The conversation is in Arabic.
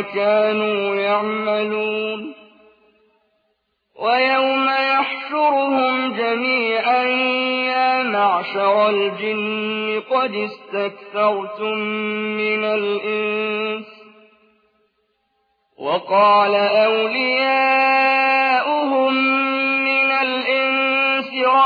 كانوا يعملون ويوم يحشرهم جميعا يا معشر الجن قد استكثرتم من الإنس وقال أولياؤهم